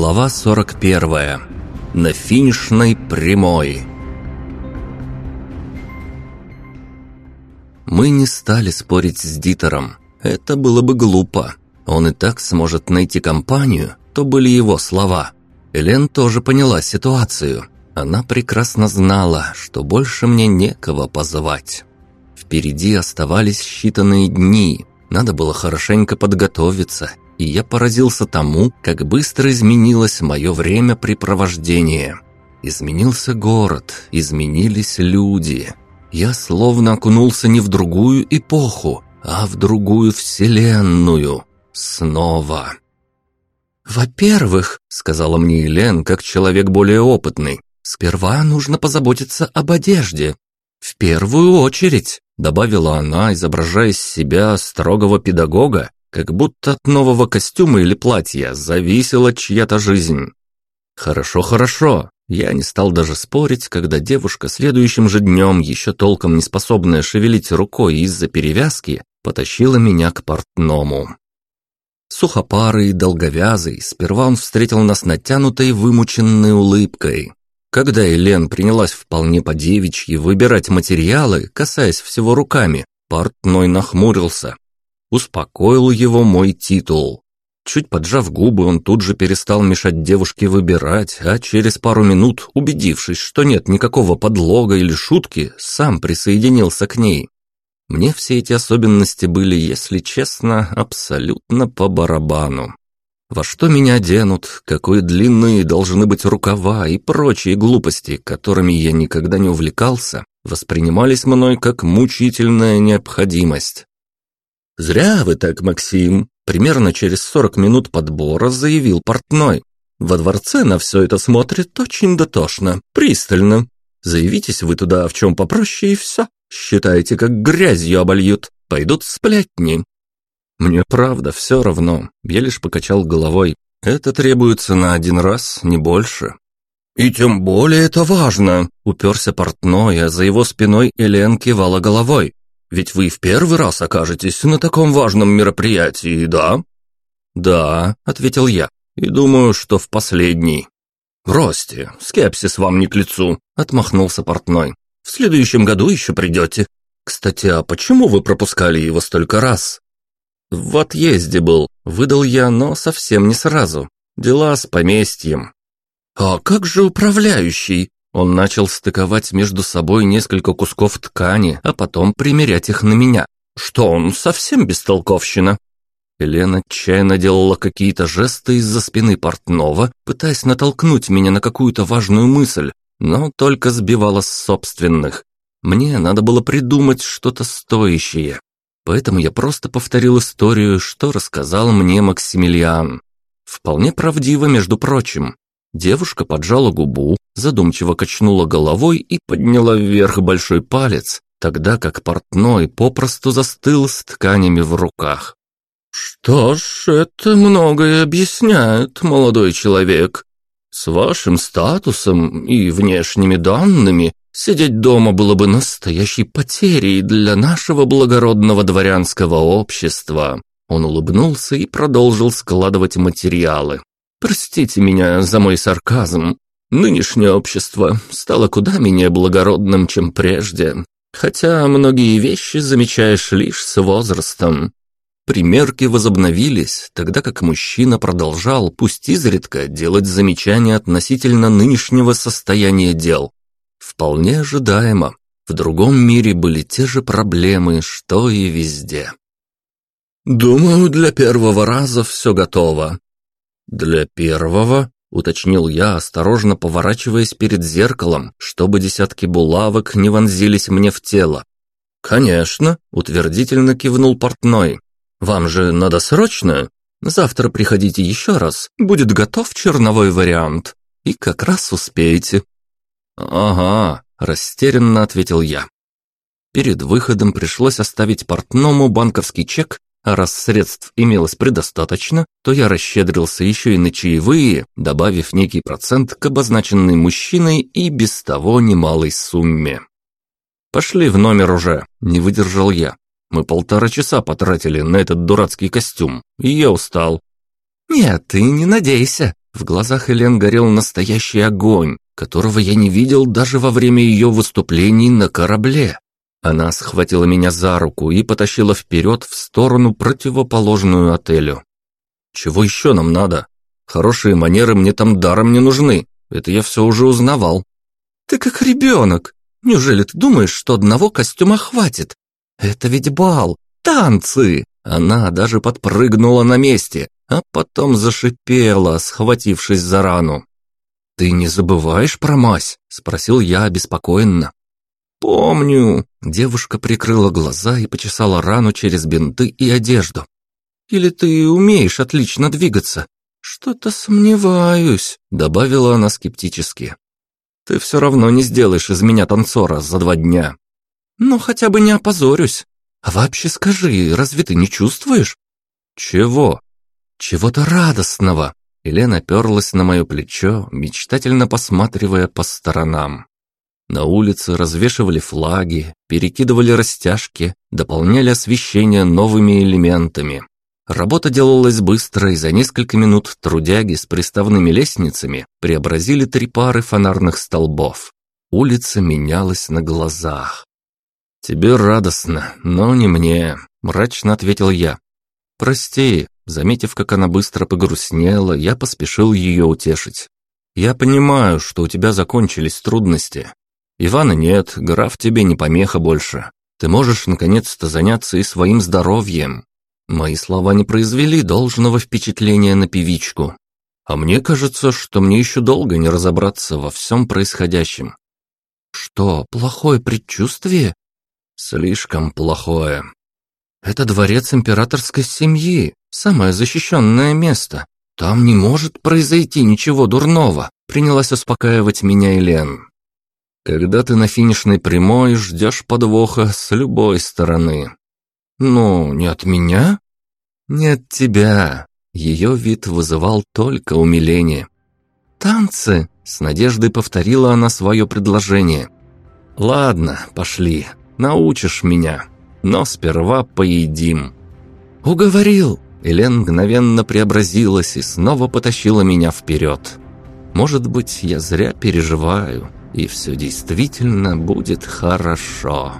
Глава 41. На финишной прямой. Мы не стали спорить с Дитером. Это было бы глупо. Он и так сможет найти компанию, то были его слова. Элен тоже поняла ситуацию. Она прекрасно знала, что больше мне некого позвать. Впереди оставались считанные дни. Надо было хорошенько подготовиться и я поразился тому, как быстро изменилось мое времяпрепровождение. Изменился город, изменились люди. Я словно окунулся не в другую эпоху, а в другую вселенную. Снова. «Во-первых», — сказала мне Елен, как человек более опытный, «сперва нужно позаботиться об одежде. В первую очередь», — добавила она, изображая из себя строгого педагога, как будто от нового костюма или платья зависела чья-то жизнь. Хорошо, хорошо. Я не стал даже спорить, когда девушка следующим же днем, еще толком не способная шевелить рукой из-за перевязки, потащила меня к портному. Сухопарый и долговязый, сперва он встретил нас натянутой, вымученной улыбкой. Когда Елен принялась вполне по-девичьи выбирать материалы, касаясь всего руками, портной нахмурился, Успокоил его мой титул. Чуть поджав губы, он тут же перестал мешать девушке выбирать, а через пару минут, убедившись, что нет никакого подлога или шутки, сам присоединился к ней. Мне все эти особенности были, если честно, абсолютно по барабану. Во что меня оденут, какой длинные должны быть рукава и прочие глупости, которыми я никогда не увлекался, воспринимались мной как мучительная необходимость. «Зря вы так, Максим!» Примерно через сорок минут подбора заявил портной. «Во дворце на все это смотрит очень дотошно, пристально. Заявитесь вы туда в чем попроще и все. Считаете, как грязью обольют. Пойдут сплетни». «Мне правда все равно», я лишь покачал головой. «Это требуется на один раз, не больше». «И тем более это важно», — уперся портной, а за его спиной Элен кивала головой. Ведь вы в первый раз окажетесь на таком важном мероприятии, да?» «Да», — ответил я, — «и думаю, что в последний». «Бросьте, скепсис вам не к лицу», — отмахнулся портной. «В следующем году еще придете. Кстати, а почему вы пропускали его столько раз?» «В отъезде был», — выдал я, но совсем не сразу. Дела с поместьем. «А как же управляющий?» Он начал стыковать между собой несколько кусков ткани, а потом примерять их на меня. Что он, совсем бестолковщина? Елена отчаянно делала какие-то жесты из-за спины портного, пытаясь натолкнуть меня на какую-то важную мысль, но только сбивала с собственных. Мне надо было придумать что-то стоящее. Поэтому я просто повторил историю, что рассказал мне Максимилиан. Вполне правдиво, между прочим. Девушка поджала губу, задумчиво качнула головой и подняла вверх большой палец, тогда как портной попросту застыл с тканями в руках. «Что ж, это многое объясняет, молодой человек. С вашим статусом и внешними данными сидеть дома было бы настоящей потерей для нашего благородного дворянского общества». Он улыбнулся и продолжил складывать материалы. Простите меня за мой сарказм. Нынешнее общество стало куда менее благородным, чем прежде, хотя многие вещи замечаешь лишь с возрастом. Примерки возобновились, тогда как мужчина продолжал, пусть изредка, делать замечания относительно нынешнего состояния дел. Вполне ожидаемо. В другом мире были те же проблемы, что и везде. «Думаю, для первого раза все готово», «Для первого?» — уточнил я, осторожно поворачиваясь перед зеркалом, чтобы десятки булавок не вонзились мне в тело. «Конечно», — утвердительно кивнул портной. «Вам же надо срочно? Завтра приходите еще раз, будет готов черновой вариант. И как раз успеете». «Ага», — растерянно ответил я. Перед выходом пришлось оставить портному банковский чек а раз средств имелось предостаточно, то я расщедрился еще и на чаевые, добавив некий процент к обозначенной мужчиной и без того немалой сумме. «Пошли в номер уже», — не выдержал я. «Мы полтора часа потратили на этот дурацкий костюм, и я устал». «Нет, ты не надейся», В глазах Элен горел настоящий огонь, которого я не видел даже во время ее выступлений на корабле. Она схватила меня за руку и потащила вперед в сторону, противоположную отелю. «Чего еще нам надо? Хорошие манеры мне там даром не нужны. Это я все уже узнавал». «Ты как ребенок. Неужели ты думаешь, что одного костюма хватит? Это ведь бал, танцы!» Она даже подпрыгнула на месте, а потом зашипела, схватившись за рану. «Ты не забываешь про мазь?» – спросил я обеспокоенно. «Помню». Девушка прикрыла глаза и почесала рану через бинты и одежду. «Или ты умеешь отлично двигаться?» «Что-то сомневаюсь», — добавила она скептически. «Ты все равно не сделаешь из меня танцора за два дня». «Ну, хотя бы не опозорюсь. А вообще скажи, разве ты не чувствуешь?» «Чего?» «Чего-то радостного». Елена перлась на мое плечо, мечтательно посматривая по сторонам. На улице развешивали флаги, перекидывали растяжки, дополняли освещение новыми элементами. Работа делалась быстро, и за несколько минут трудяги с приставными лестницами преобразили три пары фонарных столбов. Улица менялась на глазах. «Тебе радостно, но не мне», — мрачно ответил я. «Прости», заметив, как она быстро погрустнела, я поспешил ее утешить. «Я понимаю, что у тебя закончились трудности, Ивана нет, граф тебе не помеха больше. Ты можешь наконец-то заняться и своим здоровьем. Мои слова не произвели должного впечатления на певичку. А мне кажется, что мне еще долго не разобраться во всем происходящем. Что, плохое предчувствие? Слишком плохое. Это дворец императорской семьи, самое защищенное место. Там не может произойти ничего дурного, принялась успокаивать меня Елен. Когда ты на финишной прямой, ждешь подвоха с любой стороны. Ну, не от меня? Не от тебя. Ее вид вызывал только умиление. «Танцы!» — с надеждой повторила она свое предложение. «Ладно, пошли, научишь меня, но сперва поедим». «Уговорил!» Элен мгновенно преобразилась и снова потащила меня вперед. «Может быть, я зря переживаю» и все действительно будет хорошо.